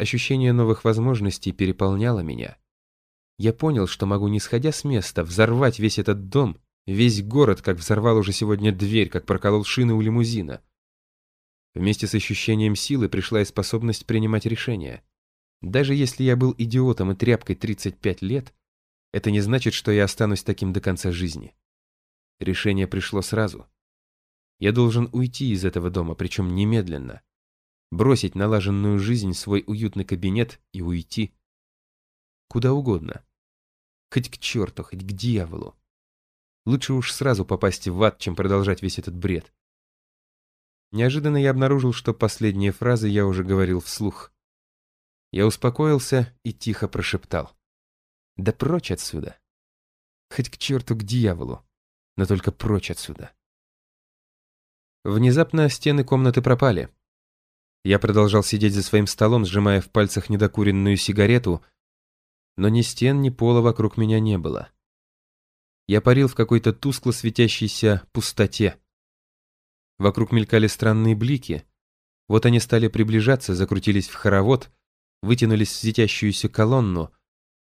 ощущение новых возможностей переполняло меня. Я понял, что могу, не сходя с места, взорвать весь этот дом, весь город, как взорвал уже сегодня дверь, как проколол шины у лимузина. Вместе с ощущением силы пришла и способность принимать решения. Даже если я был идиотом и тряпкой 35 лет, это не значит, что я останусь таким до конца жизни. Решение пришло сразу. Я должен уйти из этого дома, причем немедленно. Бросить налаженную жизнь, свой уютный кабинет и уйти. Куда угодно. Хоть к черту, хоть к дьяволу. Лучше уж сразу попасть в ад, чем продолжать весь этот бред. Неожиданно я обнаружил, что последние фразы я уже говорил вслух. Я успокоился и тихо прошептал. Да прочь отсюда. Хоть к черту, к дьяволу, но только прочь отсюда. Внезапно стены комнаты пропали. Я продолжал сидеть за своим столом, сжимая в пальцах недокуренную сигарету, но ни стен, ни пола вокруг меня не было. Я парил в какой-то тускло светящейся пустоте. Вокруг мелькали странные блики. Вот они стали приближаться, закрутились в хоровод, вытянулись в светящуюся колонну.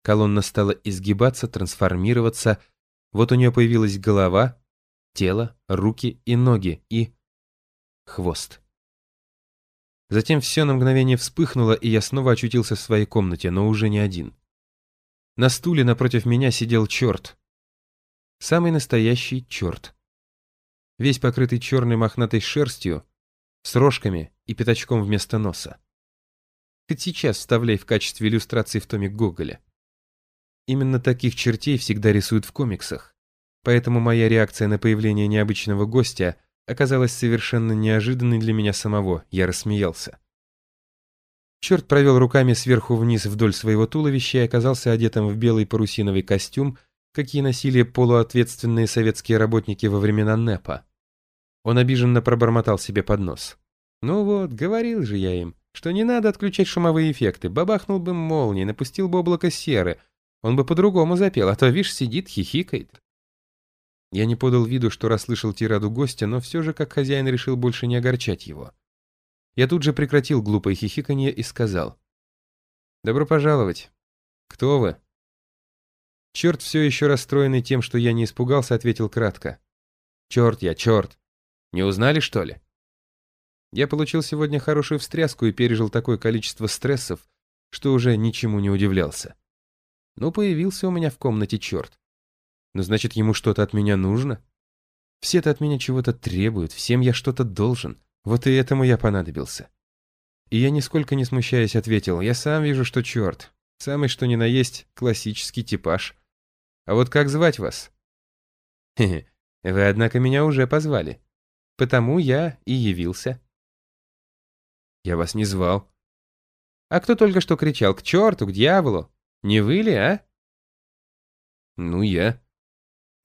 Колонна стала изгибаться, трансформироваться. Вот у нее появилась голова, тело, руки и ноги, и... хвост. Затем все на мгновение вспыхнуло, и я снова очутился в своей комнате, но уже не один. На стуле напротив меня сидел черт. Самый настоящий черт весь покрытый черной мохнатой шерстью, с рожками и пятачком вместо носа. Хоть сейчас вставляй в качестве иллюстрации в томик Гоголя. Именно таких чертей всегда рисуют в комиксах, поэтому моя реакция на появление необычного гостя оказалась совершенно неожиданной для меня самого, я рассмеялся. Черт провел руками сверху вниз вдоль своего туловища и оказался одетым в белый парусиновый костюм, какие носили полуответственные советские работники во времена НЭПа. Он обиженно пробормотал себе под нос. «Ну вот, говорил же я им, что не надо отключать шумовые эффекты. Бабахнул бы молнией, напустил бы облако серы. Он бы по-другому запел, а то, видишь, сидит, хихикает». Я не подал виду, что расслышал тираду гостя, но все же, как хозяин, решил больше не огорчать его. Я тут же прекратил глупое хихиканье и сказал. «Добро пожаловать. Кто вы?» Черт, все еще расстроенный тем, что я не испугался, ответил кратко. «Черт я, черт. Не узнали, что ли? Я получил сегодня хорошую встряску и пережил такое количество стрессов, что уже ничему не удивлялся. Ну, появился у меня в комнате черт. Ну, значит, ему что-то от меня нужно? Все-то от меня чего-то требуют, всем я что-то должен. Вот и этому я понадобился. И я нисколько не смущаясь ответил, я сам вижу, что черт. Самый что ни на есть классический типаж. А вот как звать вас? Хе-хе, вы, однако, меня уже позвали. Потому я и явился. Я вас не звал. А кто только что кричал «К черту, к дьяволу»? Не вы ли, а? Ну, я.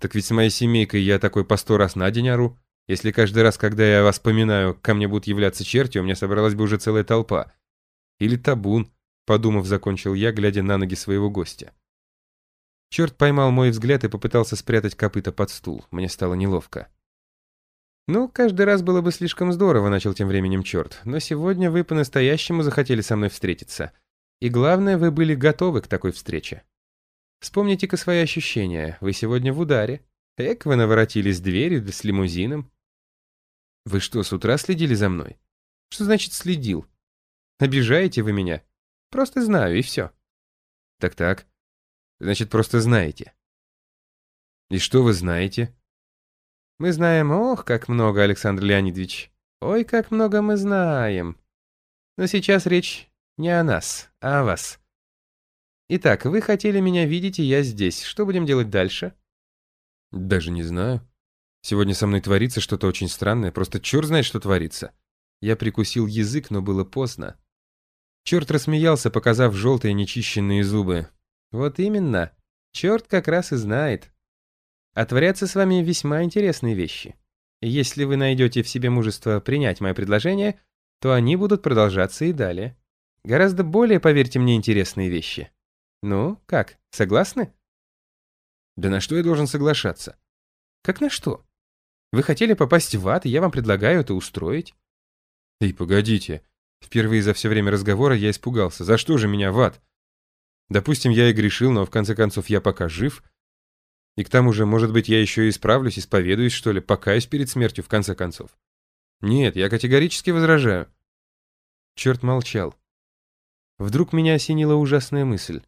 Так ведь с моей семейкой я такой по сто раз на день ору. Если каждый раз, когда я вас поминаю, ко мне будут являться черти, у меня собралась бы уже целая толпа. Или табун, подумав, закончил я, глядя на ноги своего гостя. Черт поймал мой взгляд и попытался спрятать копыта под стул. Мне стало неловко. «Ну, каждый раз было бы слишком здорово», — начал тем временем черт. «Но сегодня вы по-настоящему захотели со мной встретиться. И главное, вы были готовы к такой встрече. Вспомните-ка свои ощущения. Вы сегодня в ударе. Эк, вы наворотились дверью с лимузином. Вы что, с утра следили за мной? Что значит следил? Обижаете вы меня? Просто знаю, и все. Так-так. Значит, просто знаете. И что вы знаете? Мы знаем, ох, как много, Александр Леонидович. Ой, как много мы знаем. Но сейчас речь не о нас, а о вас. Итак, вы хотели меня видеть, и я здесь. Что будем делать дальше? Даже не знаю. Сегодня со мной творится что-то очень странное, просто черт знает, что творится. Я прикусил язык, но было поздно. Черт рассмеялся, показав желтые нечищенные зубы. Вот именно. Черт как раз и знает. А творятся с вами весьма интересные вещи. Если вы найдете в себе мужество принять мое предложение, то они будут продолжаться и далее. Гораздо более, поверьте мне, интересные вещи. Ну, как, согласны? Да на что я должен соглашаться? Как на что? Вы хотели попасть в ад, и я вам предлагаю это устроить. Эй, погодите. Впервые за все время разговора я испугался. За что же меня в ад? Допустим, я и грешил, но в конце концов я пока жив. И к тому же, может быть, я еще и исправлюсь, исповедуюсь, что ли, покаюсь перед смертью в конце концов. Нет, я категорически возражаю. Черт молчал. Вдруг меня осенила ужасная мысль.